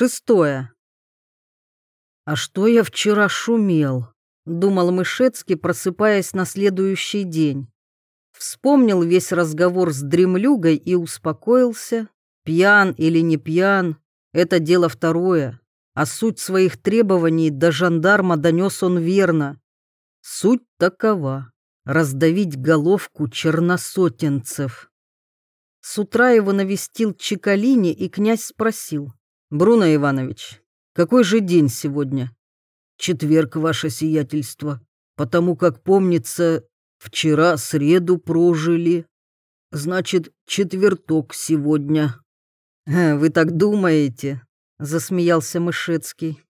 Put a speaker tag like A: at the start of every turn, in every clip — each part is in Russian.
A: Шестое. «А что я вчера шумел?» — думал Мышецкий, просыпаясь на следующий день. Вспомнил весь разговор с дремлюгой и успокоился. Пьян или не пьян — это дело второе, а суть своих требований до жандарма донес он верно. Суть такова — раздавить головку черносотенцев. С утра его навестил Чекалини, и князь спросил. «Бруно Иванович, какой же день сегодня?» «Четверг, ваше сиятельство, потому как, помнится, вчера среду прожили. Значит, четверток сегодня». «Э, «Вы так думаете?» — засмеялся Мышецкий.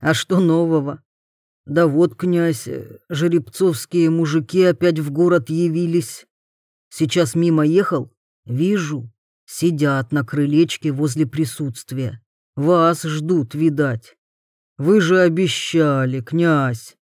A: «А что нового?» «Да вот, князь, жеребцовские мужики опять в город явились. Сейчас мимо ехал, вижу, сидят на крылечке возле присутствия. Вас ждут, видать. Вы же обещали, князь.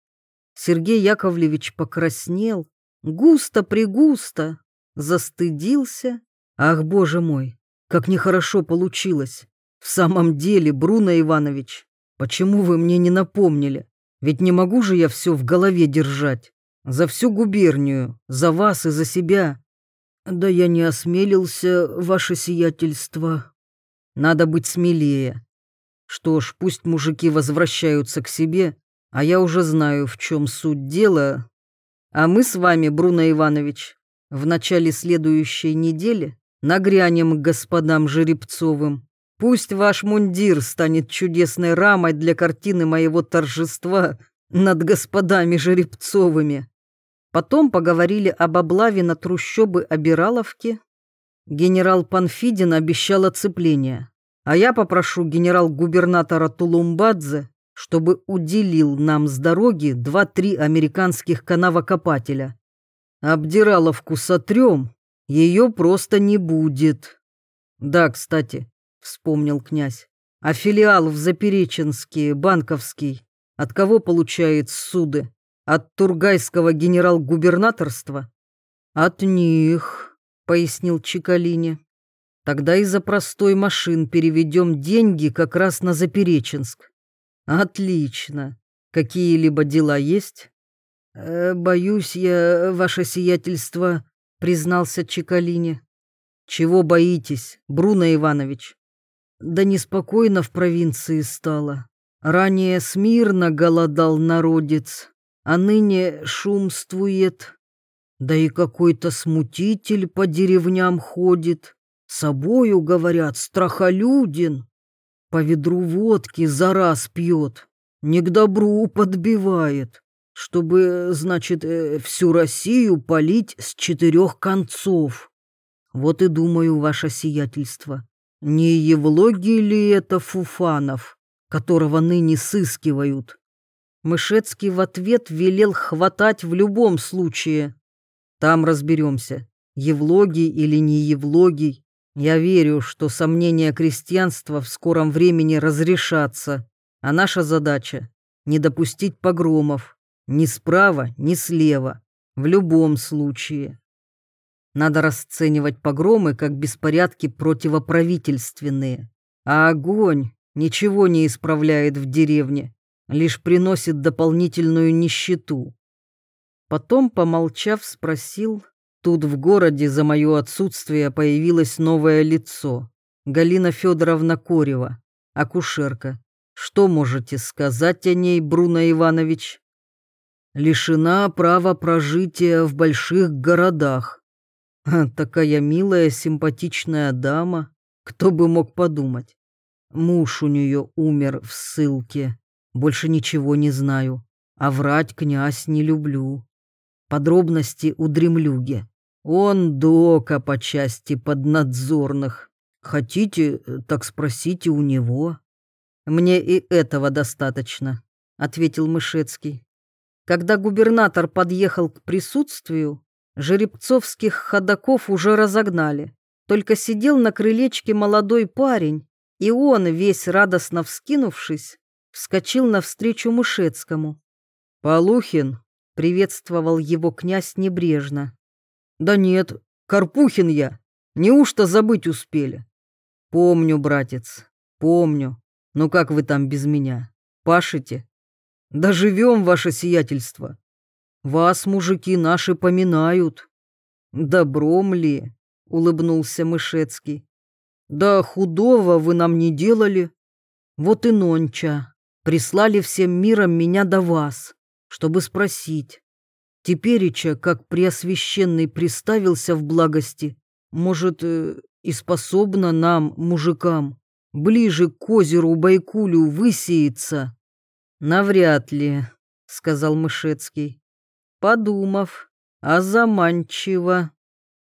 A: Сергей Яковлевич покраснел, густо-пригусто, застыдился. Ах, боже мой, как нехорошо получилось. В самом деле, Бруно Иванович, почему вы мне не напомнили? Ведь не могу же я все в голове держать. За всю губернию, за вас и за себя. Да я не осмелился, ваше сиятельство. Надо быть смелее. Что ж, пусть мужики возвращаются к себе, а я уже знаю, в чем суть дела. А мы с вами, Бруно Иванович, в начале следующей недели нагрянем к господам Жеребцовым. Пусть ваш мундир станет чудесной рамой для картины моего торжества над господами Жеребцовыми. Потом поговорили об облаве на трущобы Обираловки Генерал Панфидин обещал оцепление, а я попрошу генерал-губернатора Тулумбадзе, чтобы уделил нам с дороги два-три американских канавокопателя. Обдираловку сотрем, ее просто не будет. Да, кстати, вспомнил князь, а филиал в Запереченске, банковский, от кого получает суды? От Тургайского генерал-губернаторства? От них. — пояснил Чекалине. «Тогда из-за простой машин переведем деньги как раз на Запереченск». «Отлично. Какие-либо дела есть?» э, «Боюсь я, ваше сиятельство», — признался Чекалине. «Чего боитесь, Бруно Иванович?» «Да неспокойно в провинции стало. Ранее смирно голодал народец, а ныне шумствует. Да и какой-то смутитель по деревням ходит. Собою, говорят, страхолюден. По ведру водки за раз пьет. Не к добру подбивает. Чтобы, значит, э, всю Россию полить с четырех концов. Вот и думаю, ваше сиятельство, не Евлогий ли это Фуфанов, которого ныне сыскивают? Мышецкий в ответ велел хватать в любом случае. Там разберемся, Евлогий или не Евлогий. Я верю, что сомнения крестьянства в скором времени разрешатся, а наша задача — не допустить погромов ни справа, ни слева, в любом случае. Надо расценивать погромы как беспорядки противоправительственные, а огонь ничего не исправляет в деревне, лишь приносит дополнительную нищету. Потом, помолчав, спросил, тут в городе за мое отсутствие появилось новое лицо. Галина Федоровна Корева, акушерка. Что можете сказать о ней, Бруно Иванович? Лишена права прожития в больших городах. Такая милая, симпатичная дама. Кто бы мог подумать? Муж у нее умер в ссылке. Больше ничего не знаю. А врать князь не люблю. Подробности у дремлюги. Он дока по части поднадзорных. Хотите, так спросите у него. Мне и этого достаточно, ответил Мышецкий. Когда губернатор подъехал к присутствию, жеребцовских ходаков уже разогнали. Только сидел на крылечке молодой парень, и он, весь радостно вскинувшись, вскочил навстречу Мышецкому. «Полухин, Приветствовал его князь небрежно. «Да нет, Карпухин я. Неужто забыть успели?» «Помню, братец, помню. Ну как вы там без меня? Пашете? Да живем, ваше сиятельство. Вас, мужики, наши поминают. Добром ли? Улыбнулся Мышецкий. Да худого вы нам не делали. Вот и нонча. Прислали всем миром меня до вас, чтобы спросить. Тепереча, как преосвященный приставился в благости, может, э, и способна нам, мужикам, ближе к озеру Байкулю высеяться? Навряд ли, сказал Мышецкий. Подумав, а заманчиво.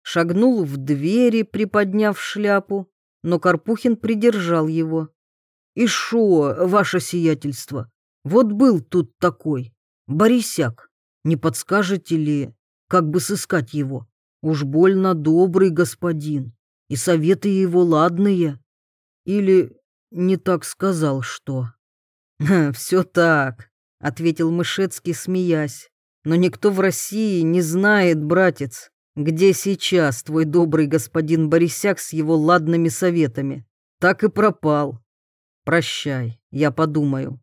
A: Шагнул в двери, приподняв шляпу, но Карпухин придержал его. «И шо, ваше сиятельство, вот был тут такой, Борисяк, не подскажете ли, как бы сыскать его? Уж больно добрый господин, и советы его ладные. Или не так сказал, что? «Все так», — ответил Мышецкий, смеясь. «Но никто в России не знает, братец, где сейчас твой добрый господин Борисяк с его ладными советами. Так и пропал. Прощай, я подумаю».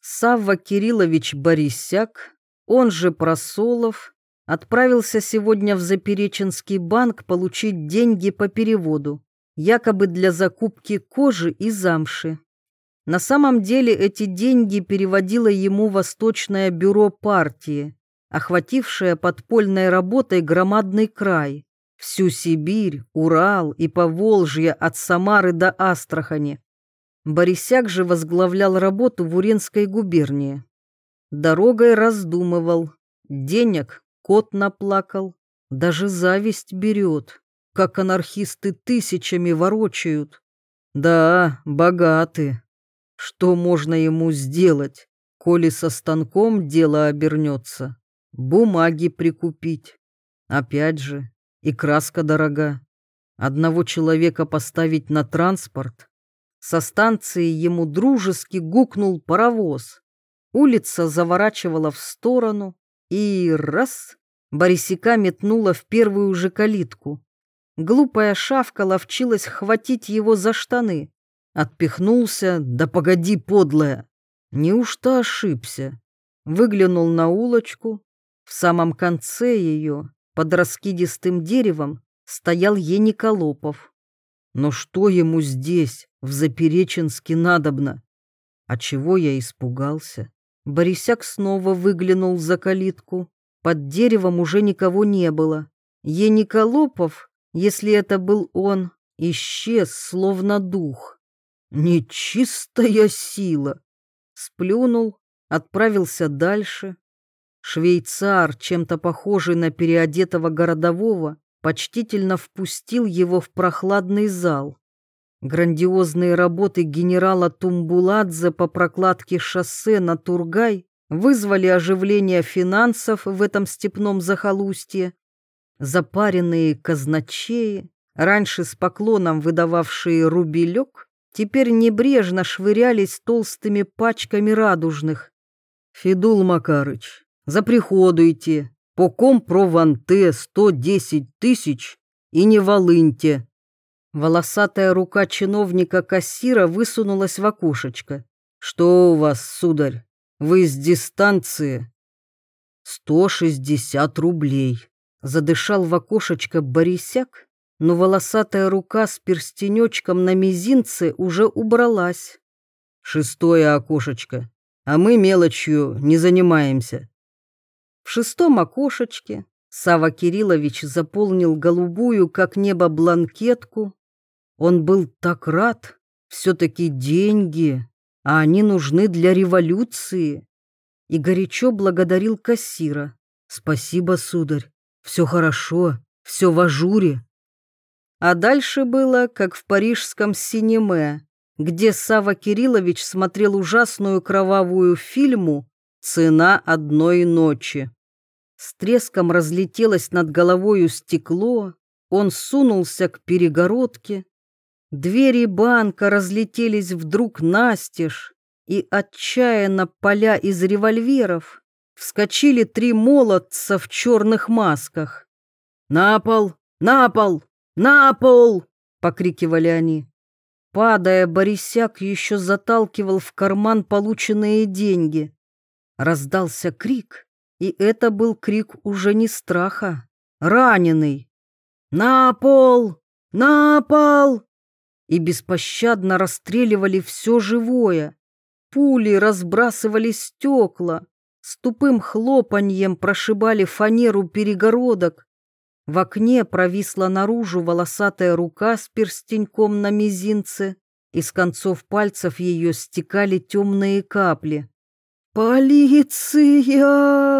A: Савва Кириллович Борисяк, он же Просолов, отправился сегодня в Запереченский банк получить деньги по переводу, якобы для закупки кожи и замши. На самом деле эти деньги переводило ему Восточное бюро партии, охватившее подпольной работой громадный край, всю Сибирь, Урал и Поволжье от Самары до Астрахани. Борисяк же возглавлял работу в Уренской губернии. Дорогой раздумывал, денег кот наплакал, даже зависть берет, как анархисты тысячами ворочают. Да, богаты. Что можно ему сделать, коли со станком дело обернется? Бумаги прикупить. Опять же, и краска дорога. Одного человека поставить на транспорт. Со станции ему дружески гукнул паровоз. Улица заворачивала в сторону, и раз Борисика метнула в первую же калитку. Глупая шавка ловчилась хватить его за штаны. Отпихнулся, да погоди, подлая. Неужто ошибся? Выглянул на улочку. В самом конце ее, под раскидистым деревом, стоял Ениколопов. Но что ему здесь, в Запереченске, надобно? А чего я испугался? Борисяк снова выглянул за калитку. Под деревом уже никого не было. Ениколопов, если это был он, исчез, словно дух. Нечистая сила. Сплюнул, отправился дальше. Швейцар, чем-то похожий на переодетого городового, почтительно впустил его в прохладный зал. Грандиозные работы генерала Тумбуладзе по прокладке шоссе на Тургай вызвали оживление финансов в этом степном захолустье. Запаренные казначеи, раньше с поклоном выдававшие рубелек, теперь небрежно швырялись толстыми пачками радужных. «Федул Макарыч, заприходуйте, по компро-ванте 110 тысяч и не волыньте». Волосатая рука чиновника-кассира высунулась в окошечко. «Что у вас, сударь?» Вы с дистанции. Сто шестьдесят рублей. Задышал в окошечко Борисяк, но волосатая рука с перстенечком на мизинце уже убралась. Шестое окошечко. А мы мелочью не занимаемся. В шестом окошечке Сава Кириллович заполнил голубую, как небо, бланкетку. Он был так рад, все-таки деньги а они нужны для революции. И горячо благодарил кассира. Спасибо, сударь, все хорошо, все в ажуре. А дальше было, как в парижском синеме, где Сава Кириллович смотрел ужасную кровавую фильму «Цена одной ночи». С треском разлетелось над головою стекло, он сунулся к перегородке, Двери банка разлетелись вдруг настежь, и отчаянно поля из револьверов вскочили три молодца в черных масках. «На пол! На пол! На пол!» — покрикивали они. Падая, Борисяк еще заталкивал в карман полученные деньги. Раздался крик, и это был крик уже не страха. Раненый. «На пол! На пол!» И беспощадно расстреливали все живое. Пули разбрасывали стекла, с тупым хлопаньем прошибали фанеру перегородок. В окне провисла наружу волосатая рука с перстеньком на мизинце, из концов пальцев ее стекали темные капли. «Полиция!» —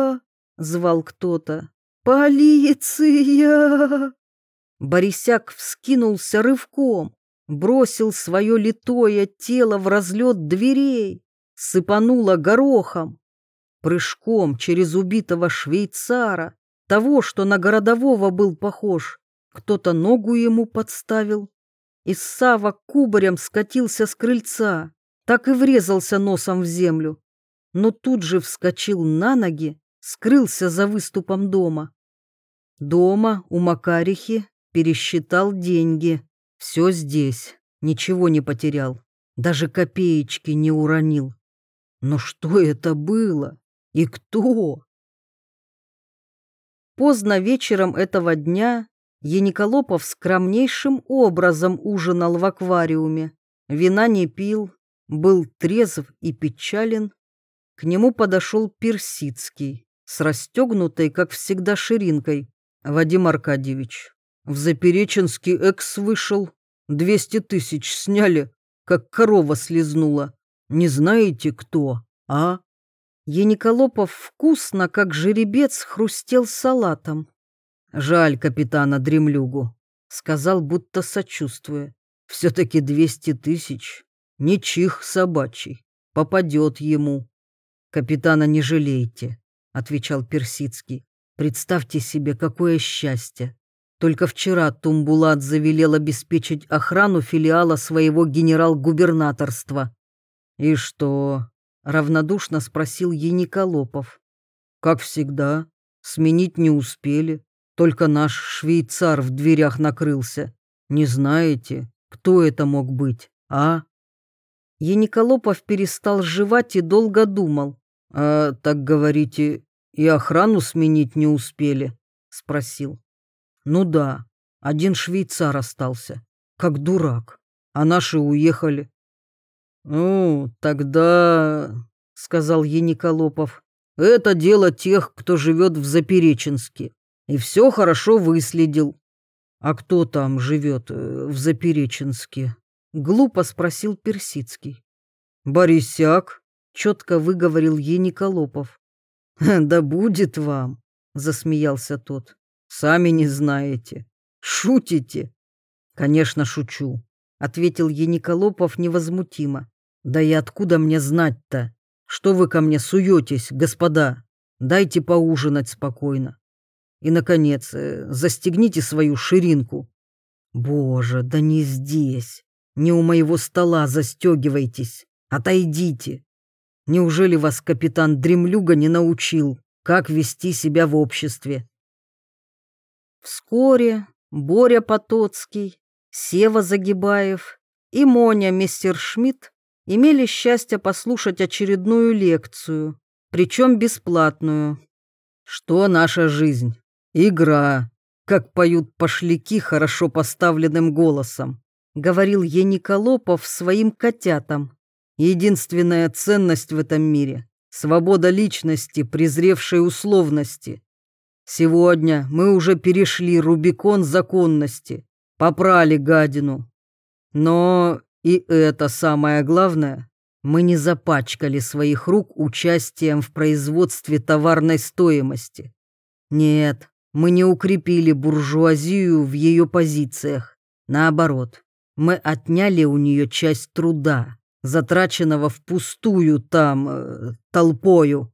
A: звал кто-то. «Полиция!» Борисяк вскинулся рывком, бросил свое литое тело в разлет дверей, сыпануло горохом. Прыжком через убитого швейцара, того, что на городового был похож, кто-то ногу ему подставил. И Сава кубарем скатился с крыльца, так и врезался носом в землю. Но тут же вскочил на ноги, скрылся за выступом дома. Дома у Макарихи пересчитал деньги. Все здесь, ничего не потерял, даже копеечки не уронил. Но что это было? И кто? Поздно вечером этого дня Ениколопов скромнейшим образом ужинал в аквариуме. Вина не пил, был трезв и печален. К нему подошел Персидский с расстегнутой, как всегда, ширинкой. «Вадим Аркадьевич, в Запереченский экс вышел. Двести тысяч сняли, как корова слезнула. Не знаете, кто, а?» Ениколопов вкусно, как жеребец, хрустел салатом. «Жаль капитана Дремлюгу», — сказал, будто сочувствуя. «Все-таки двести тысяч. Не чих собачий. Попадет ему». «Капитана не жалейте», — отвечал Персидский. «Представьте себе, какое счастье. Только вчера Тумбулат завелел обеспечить охрану филиала своего генерал-губернаторства». «И что?» равнодушно спросил Ениколопов. Как всегда, сменить не успели, только наш швейцар в дверях накрылся. Не знаете, кто это мог быть, а? Ениколопов перестал жевать и долго думал. «А, так говорите, и охрану сменить не успели?» — спросил. «Ну да, один швейцар остался, как дурак, а наши уехали. «Ну, тогда...» — сказал Ениколопов. «Это дело тех, кто живет в Запереченске, и все хорошо выследил». «А кто там живет э, в Запереченске?» — глупо спросил Персидский. «Борисяк», — четко выговорил Ениколопов. «Да будет вам», — засмеялся тот. «Сами не знаете. Шутите?» «Конечно, шучу», — ответил Ениколопов невозмутимо. Да и откуда мне знать-то? Что вы ко мне суетесь, господа? Дайте поужинать спокойно. И, наконец, э, застегните свою ширинку. Боже, да не здесь. Не у моего стола застегивайтесь. Отойдите. Неужели вас капитан Дремлюга не научил, как вести себя в обществе? Вскоре Боря Потоцкий, Сева Загибаев и Моня Мессершмитт имели счастье послушать очередную лекцию, причем бесплатную. Что наша жизнь? Игра, как поют пошляки хорошо поставленным голосом, говорил Ениколопов своим котятам. Единственная ценность в этом мире — свобода личности, презревшей условности. Сегодня мы уже перешли Рубикон законности, попрали гадину. Но и это самое главное, мы не запачкали своих рук участием в производстве товарной стоимости. Нет, мы не укрепили буржуазию в ее позициях. Наоборот, мы отняли у нее часть труда, затраченного впустую там, э, толпою.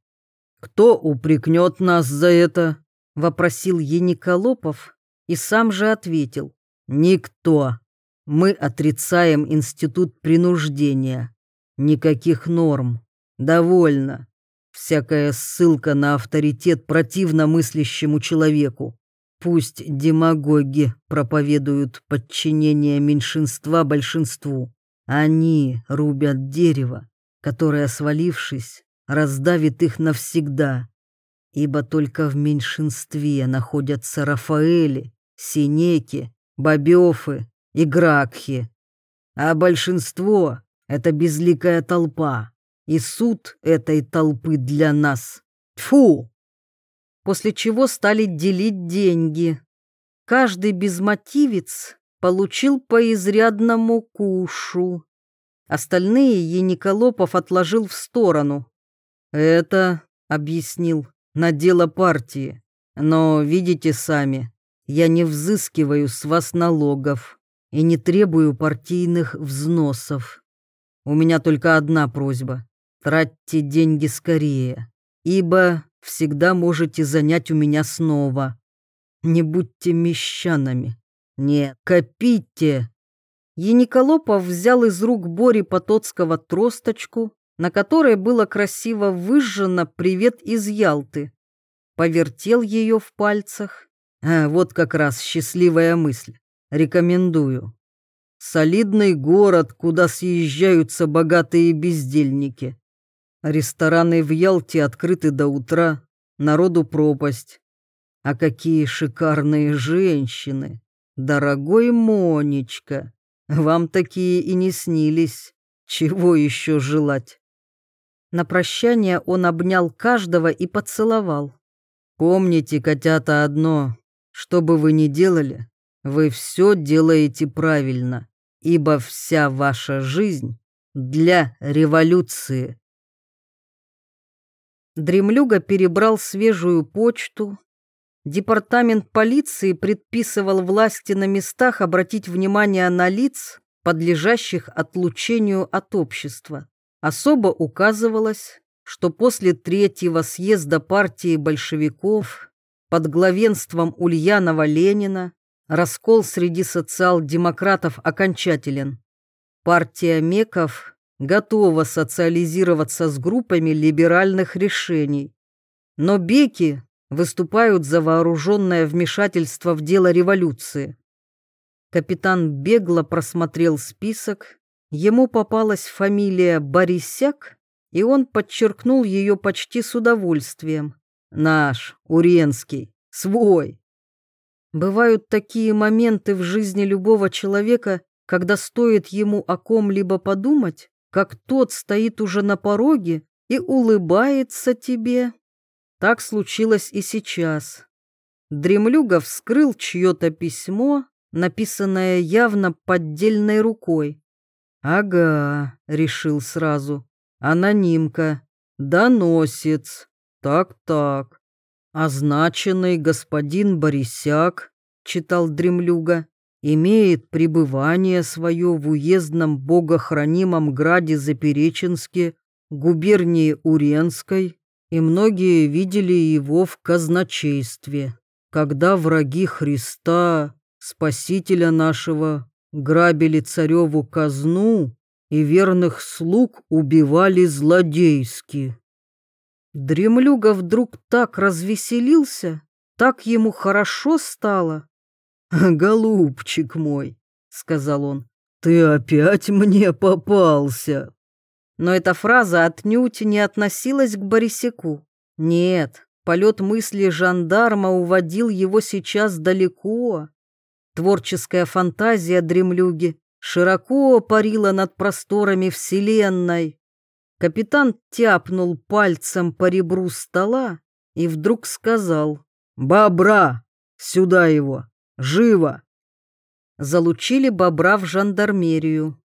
A: Кто упрекнет нас за это? Вопросил Ениколопов и сам же ответил. Никто. Мы отрицаем институт принуждения. Никаких норм. Довольно. Всякая ссылка на авторитет противно мыслящему человеку. Пусть демагоги проповедуют подчинение меньшинства большинству. Они рубят дерево, которое, свалившись, раздавит их навсегда, ибо только в меньшинстве находятся Рафаэли, Синеки, Бобёфы и Гракхи, а большинство — это безликая толпа, и суд этой толпы для нас. Тьфу! После чего стали делить деньги. Каждый безмотивец получил по изрядному кушу. Остальные Ениколопов отложил в сторону. «Это, — объяснил, — на дело партии. Но, видите сами, я не взыскиваю с вас налогов и не требую партийных взносов. У меня только одна просьба — тратьте деньги скорее, ибо всегда можете занять у меня снова. Не будьте мещанами. Не копите. Ениколопов взял из рук Бори Потоцкого тросточку, на которой было красиво выжжено «Привет из Ялты». Повертел ее в пальцах. А, вот как раз счастливая мысль. Рекомендую. Солидный город, куда съезжаются богатые бездельники. Рестораны в Ялте открыты до утра, народу пропасть. А какие шикарные женщины! Дорогой Монечка, вам такие и не снились. Чего еще желать? На прощание он обнял каждого и поцеловал. Помните, котята, одно. Что бы вы ни делали, вы все делаете правильно, ибо вся ваша жизнь для революции. Дремлюга перебрал свежую почту. Департамент полиции предписывал власти на местах обратить внимание на лиц, подлежащих отлучению от общества. Особо указывалось, что после третьего съезда партии большевиков под главенством Ульянова-Ленина раскол среди социал-демократов окончателен. Партия Меков готова социализироваться с группами либеральных решений. Но беки выступают за вооруженное вмешательство в дело революции. Капитан бегло просмотрел список, ему попалась фамилия Борисяк, и он подчеркнул ее почти с удовольствием. Наш, Уренский, свой. Бывают такие моменты в жизни любого человека, когда стоит ему о ком-либо подумать, как тот стоит уже на пороге и улыбается тебе. Так случилось и сейчас. Дремлюга вскрыл чье-то письмо, написанное явно поддельной рукой. «Ага», — решил сразу, — «анонимка, доносец, так-так, означенный господин Борисяк, читал Дремлюга, имеет пребывание свое в уездном богохранимом граде Запереченске, губернии Уренской, и многие видели его в казначействе, когда враги Христа, Спасителя нашего, грабили цареву казну и верных слуг убивали злодейски. Дремлюга вдруг так развеселился, так ему хорошо стало. «Голубчик мой», — сказал он, — «ты опять мне попался». Но эта фраза отнюдь не относилась к Борисяку. Нет, полет мысли жандарма уводил его сейчас далеко. Творческая фантазия дремлюги широко парила над просторами Вселенной. Капитан тяпнул пальцем по ребру стола и вдруг сказал «Бобра! Сюда его! Живо!» Залучили бобра в жандармерию.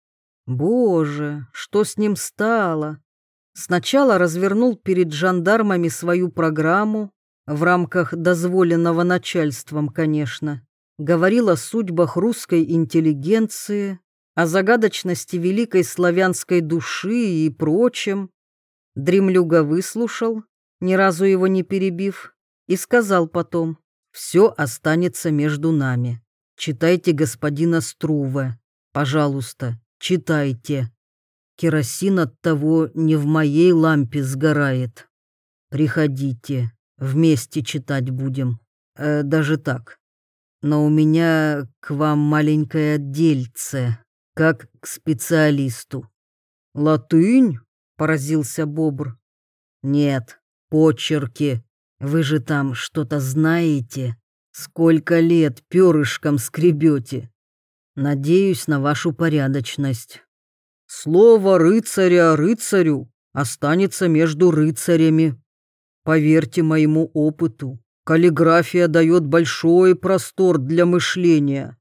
A: Боже, что с ним стало? Сначала развернул перед жандармами свою программу, в рамках дозволенного начальством, конечно. Говорил о судьбах русской интеллигенции, о загадочности великой славянской души и прочем. Дремлюга выслушал, ни разу его не перебив, и сказал потом, «Все останется между нами. Читайте господина Струве, пожалуйста, читайте. Керосин от того не в моей лампе сгорает. Приходите, вместе читать будем. Э, даже так. Но у меня к вам маленькое дельце». как к специалисту. «Латынь?» — поразился Бобр. «Нет, почерки. Вы же там что-то знаете. Сколько лет перышком скребете. Надеюсь на вашу порядочность. Слово рыцаря рыцарю останется между рыцарями. Поверьте моему опыту, каллиграфия дает большой простор для мышления.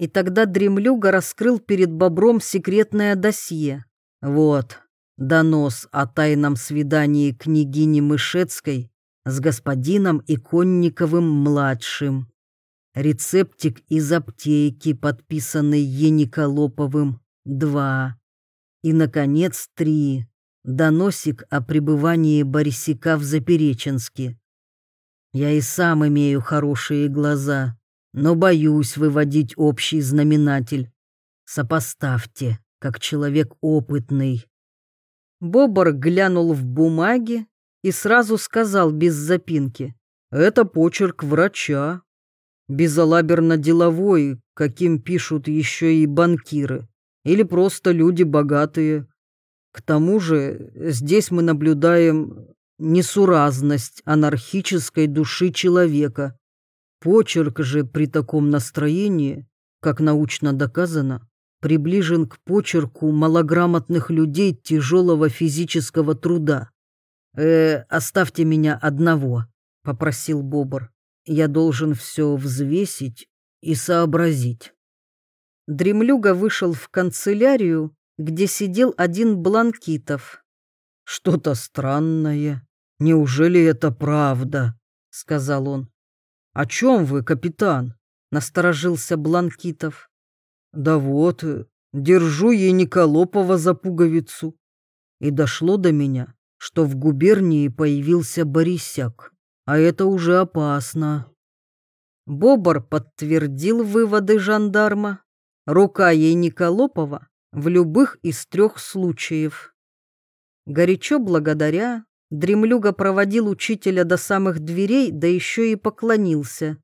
A: И тогда дремлюга раскрыл перед бобром секретное досье. Вот, донос о тайном свидании княгини Мышецкой с господином Иконниковым-младшим. Рецептик из аптеки, подписанный Ениколоповым, два. И, наконец, три. Доносик о пребывании Борисика в Запереченске. Я и сам имею хорошие глаза, но боюсь выводить общий знаменатель. Сопоставьте, как человек опытный. Бобр глянул в бумаги и сразу сказал без запинки. «Это почерк врача. Безалаберно-деловой, каким пишут еще и банкиры. Или просто люди богатые. К тому же здесь мы наблюдаем несуразность анархической души человека. Почерк же при таком настроении, как научно доказано, приближен к почерку малограмотных людей тяжелого физического труда. «Э, оставьте меня одного», — попросил Бобр. «Я должен все взвесить и сообразить». Дремлюга вышел в канцелярию, где сидел один Бланкитов. «Что-то странное. Неужели это правда?» — сказал он. «О чем вы, капитан?» — насторожился Бланкитов. Да вот, держу ей Николопова за пуговицу. И дошло до меня, что в губернии появился Борисяк, а это уже опасно. Бобр подтвердил выводы жандарма. Рука ей Николопова в любых из трех случаев. Горячо благодаря, Дремлюга проводил учителя до самых дверей, да еще и поклонился.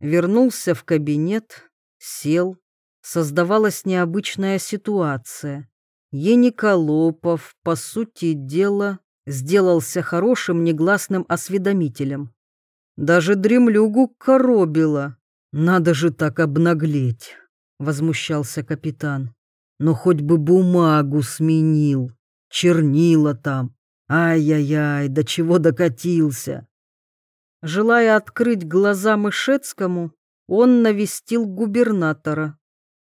A: Вернулся в кабинет, сел, создавалась необычная ситуация. Ениколопов, по сути дела, сделался хорошим негласным осведомителем. Даже дремлюгу коробило. Надо же так обнаглеть, возмущался капитан. Но хоть бы бумагу сменил, чернила там. Ай-яй-яй, до чего докатился. Желая открыть глаза Мышецкому, он навестил губернатора.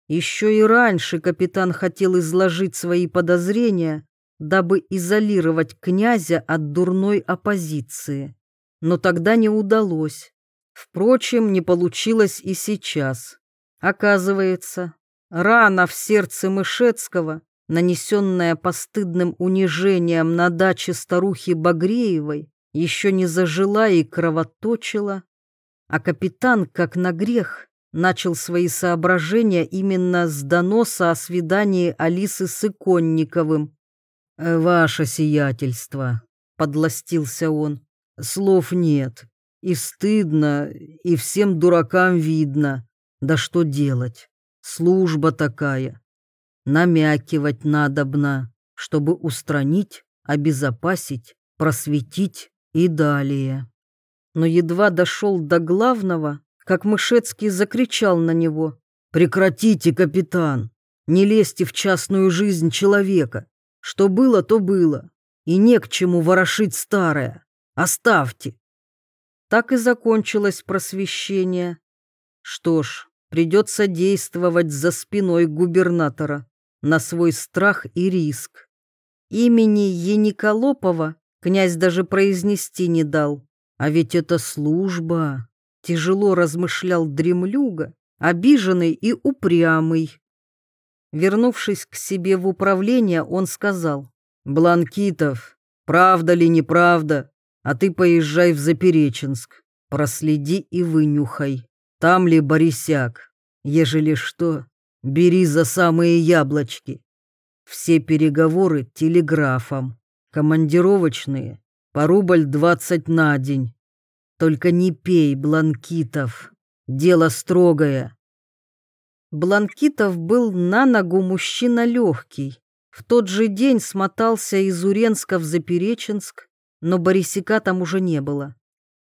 A: Еще и раньше капитан хотел изложить свои подозрения, дабы изолировать князя от дурной оппозиции. Но тогда не удалось. Впрочем, не получилось и сейчас. Оказывается, рана в сердце Мышецкого, нанесенная постыдным унижением на даче старухи Багреевой, еще не зажила и кровоточила, а капитан, как на грех, начал свои соображения именно с доноса о свидании Алисы с Иконниковым. «Э, «Ваше сиятельство», — подластился он, — «слов нет, и стыдно, и всем дуракам видно. Да что делать? Служба такая. Намякивать надобно, чтобы устранить, обезопасить, просветить и далее». Но едва дошел до главного, как Мышецкий закричал на него. «Прекратите, капитан! Не лезьте в частную жизнь человека! Что было, то было, и не к чему ворошить старое! Оставьте!» Так и закончилось просвещение. Что ж, придется действовать за спиной губернатора на свой страх и риск. Имени Ениколопова князь даже произнести не дал, а ведь это служба. Тяжело размышлял дремлюга, обиженный и упрямый. Вернувшись к себе в управление, он сказал, «Бланкитов, правда ли неправда, а ты поезжай в Запереченск, проследи и вынюхай, там ли Борисяк, ежели что, бери за самые яблочки. Все переговоры телеграфом, командировочные, по рубль двадцать на день, только не пей, Бланкитов. Дело строгое. Бланкитов был на ногу мужчина легкий. В тот же день смотался из Уренска в Запереченск, но Борисика там уже не было.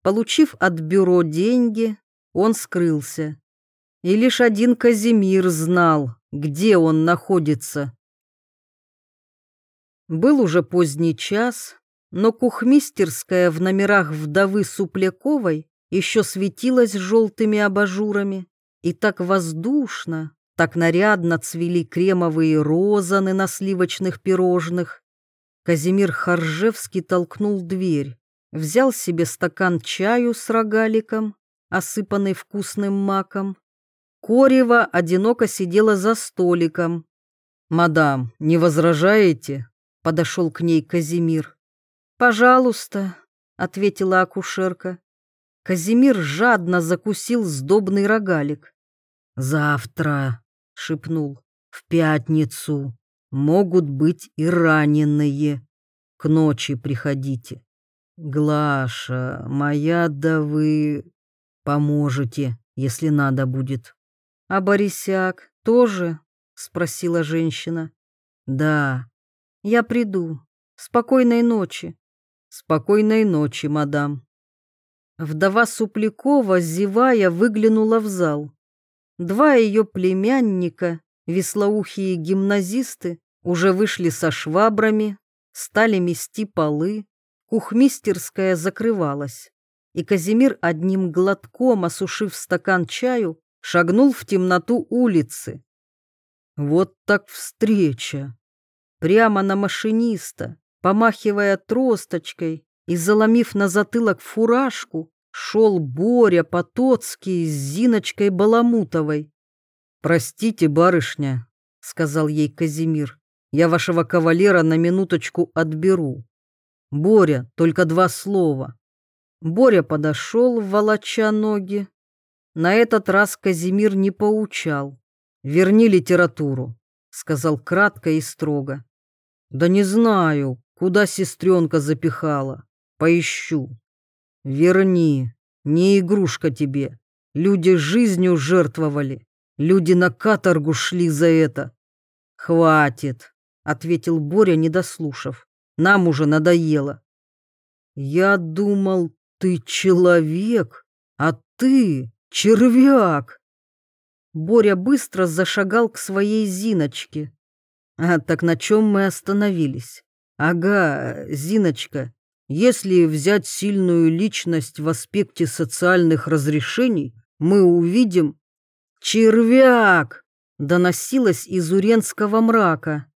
A: Получив от бюро деньги, он скрылся. И лишь один Казимир знал, где он находится. Был уже поздний час, но кухмистерская в номерах вдовы Супляковой еще светилась желтыми абажурами, и так воздушно, так нарядно цвели кремовые розаны на сливочных пирожных. Казимир Харжевский толкнул дверь, взял себе стакан чаю с рогаликом, осыпанный вкусным маком. Корева одиноко сидела за столиком. «Мадам, не возражаете?» — подошел к ней Казимир. «Пожалуйста», — ответила акушерка. Казимир жадно закусил сдобный рогалик. «Завтра», — шепнул, — «в пятницу могут быть и раненые. К ночи приходите. Глаша, моя, да вы поможете, если надо будет». «А Борисяк тоже?» — спросила женщина. «Да». «Я приду. Спокойной ночи». «Спокойной ночи, мадам». Вдова Суплякова, зевая, выглянула в зал. Два ее племянника, веслоухие гимназисты, уже вышли со швабрами, стали мести полы, кухмистерская закрывалась. И Казимир одним глотком, осушив стакан чаю, шагнул в темноту улицы. Вот так встреча! Прямо на машиниста, помахивая тросточкой, и, заломив на затылок фуражку, шел Боря Потоцкий с Зиночкой Баламутовой. «Простите, барышня», — сказал ей Казимир, — «я вашего кавалера на минуточку отберу. Боря, только два слова». Боря подошел, волоча ноги. На этот раз Казимир не поучал. «Верни литературу», — сказал кратко и строго. «Да не знаю, куда сестренка запихала. Поищу. Верни, не игрушка тебе. Люди жизнью жертвовали. Люди на каторгу шли за это. Хватит, ответил Боря, не дослушав. Нам уже надоело. Я думал, ты человек, а ты червяк. Боря быстро зашагал к своей Зиночке. А так на чем мы остановились? Ага, Зиночка, если взять сильную личность в аспекте социальных разрешений, мы увидим «Червяк!» доносилось из уренского мрака.